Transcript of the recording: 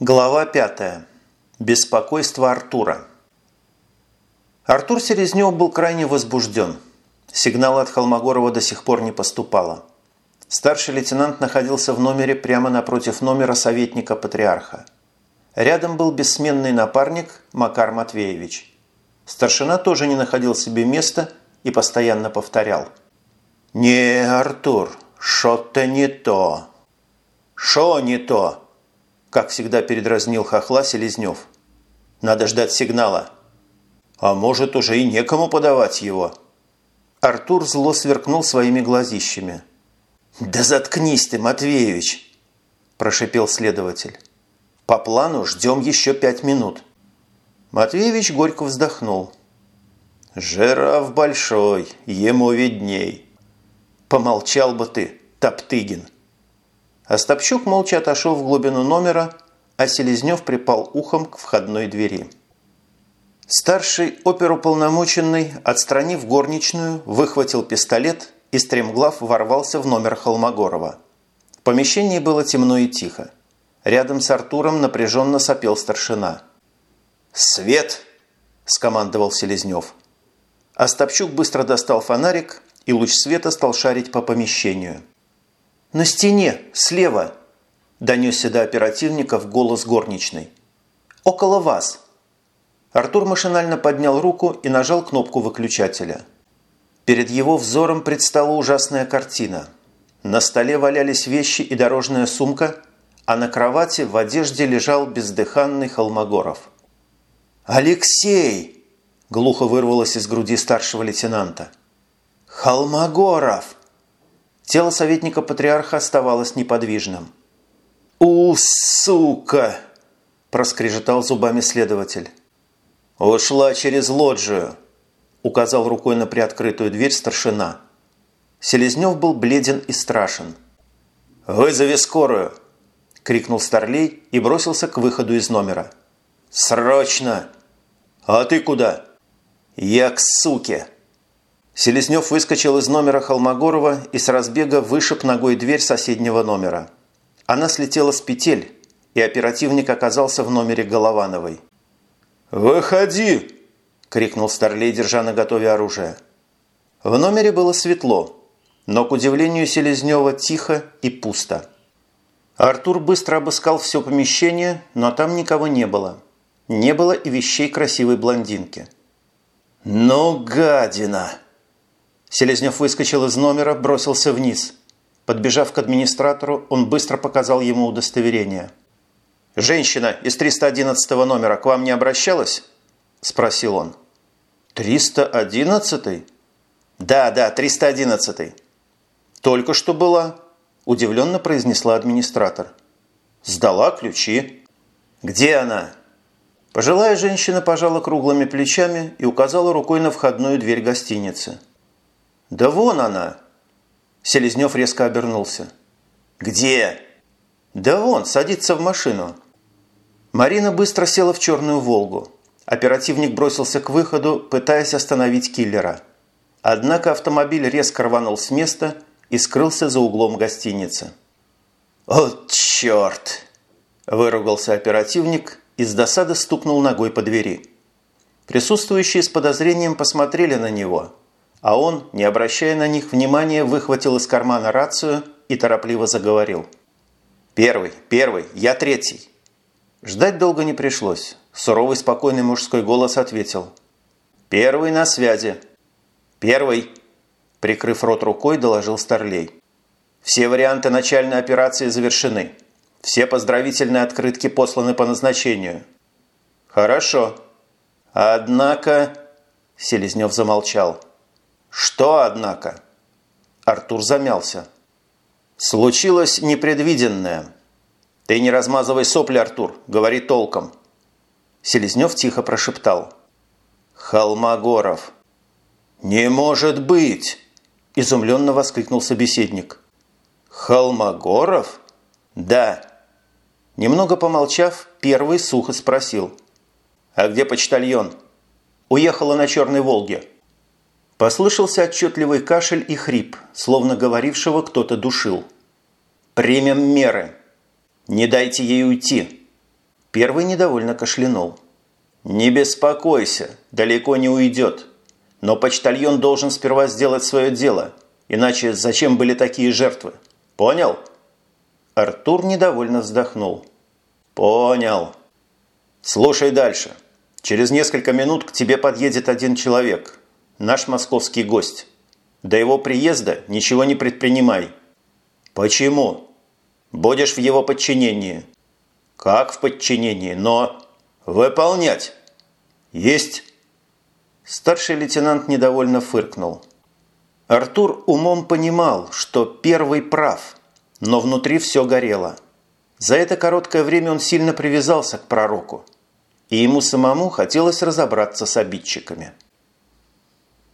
Глава 5. Беспокойство Артура. Артур Селезнев был крайне возбужден. Сигнала от Холмогорова до сих пор не поступало. Старший лейтенант находился в номере прямо напротив номера советника патриарха. Рядом был бессменный напарник Макар Матвеевич. Старшина тоже не находил себе места и постоянно повторял. «Не, Артур, что-то не то». «Шо не то?» Как всегда передразнил хохла Селезнев. «Надо ждать сигнала». «А может, уже и некому подавать его?» Артур зло сверкнул своими глазищами. «Да заткнись ты, Матвеевич!» – прошипел следователь. «По плану ждем еще пять минут». Матвеевич горько вздохнул. «Жираф большой, ему видней». «Помолчал бы ты, Топтыгин!» Остапчук молча отошел в глубину номера, а Селезнев припал ухом к входной двери. Старший оперуполномоченный, отстранив горничную, выхватил пистолет и стремглав ворвался в номер Холмогорова. В помещении было темно и тихо. Рядом с Артуром напряженно сопел старшина. «Свет!» – скомандовал Селезнев. Остапчук быстро достал фонарик, и луч света стал шарить по помещению – «На стене, слева!» – донесся до оперативников голос горничной. «Около вас!» Артур машинально поднял руку и нажал кнопку выключателя. Перед его взором предстала ужасная картина. На столе валялись вещи и дорожная сумка, а на кровати в одежде лежал бездыханный Холмогоров. «Алексей!» – глухо вырвалось из груди старшего лейтенанта. «Холмогоров!» Тело советника патриарха оставалось неподвижным. «У, сука!» – проскрежетал зубами следователь. «Ушла через лоджию», – указал рукой на приоткрытую дверь старшина. Селезнев был бледен и страшен. «Вызови скорую!» – крикнул Старлей и бросился к выходу из номера. «Срочно!» «А ты куда?» «Я к суке!» Селезнев выскочил из номера Холмогорова и с разбега вышиб ногой дверь соседнего номера. Она слетела с петель, и оперативник оказался в номере Головановой. «Выходи!» – крикнул Старлей, держа на готове оружие. В номере было светло, но, к удивлению Селезнева, тихо и пусто. Артур быстро обыскал все помещение, но там никого не было. Не было и вещей красивой блондинки. «Ну, гадина!» Селезнев выскочил из номера, бросился вниз. Подбежав к администратору, он быстро показал ему удостоверение. «Женщина из 311 номера к вам не обращалась?» – спросил он. «311-й?» «Да, да, 311-й». «Только что была», – удивленно произнесла администратор. «Сдала ключи». «Где она?» Пожилая женщина пожала круглыми плечами и указала рукой на входную дверь гостиницы. «Да вон она!» Селезнев резко обернулся. «Где?» «Да вон, садится в машину». Марина быстро села в черную «Волгу». Оперативник бросился к выходу, пытаясь остановить киллера. Однако автомобиль резко рванул с места и скрылся за углом гостиницы. «О, черт!» – выругался оперативник и с досады стукнул ногой по двери. Присутствующие с подозрением посмотрели на него – а он, не обращая на них внимания, выхватил из кармана рацию и торопливо заговорил. «Первый, первый, я третий». Ждать долго не пришлось. Суровый, спокойный мужской голос ответил. «Первый на связи». «Первый», – прикрыв рот рукой, доложил Старлей. «Все варианты начальной операции завершены. Все поздравительные открытки посланы по назначению». «Хорошо. Однако...» – Селезнев замолчал. «Что, однако?» Артур замялся. «Случилось непредвиденное. Ты не размазывай сопли, Артур, говори толком». Селезнев тихо прошептал. «Холмогоров». «Не может быть!» – изумленно воскликнул собеседник. «Холмогоров?» «Да». Немного помолчав, первый сухо спросил. «А где почтальон?» «Уехала на Черной Волге». Послышался отчетливый кашель и хрип, словно говорившего кто-то душил. «Примем меры. Не дайте ей уйти. Первый недовольно кашлянул. «Не беспокойся, далеко не уйдет. Но почтальон должен сперва сделать свое дело, иначе зачем были такие жертвы? Понял?» Артур недовольно вздохнул. «Понял. Слушай дальше. Через несколько минут к тебе подъедет один человек, наш московский гость. До его приезда ничего не предпринимай. Почему? Будешь в его подчинении. Как в подчинении, но... Выполнять. Есть. Старший лейтенант недовольно фыркнул. Артур умом понимал, что первый прав, но внутри все горело. За это короткое время он сильно привязался к пророку, и ему самому хотелось разобраться с обидчиками.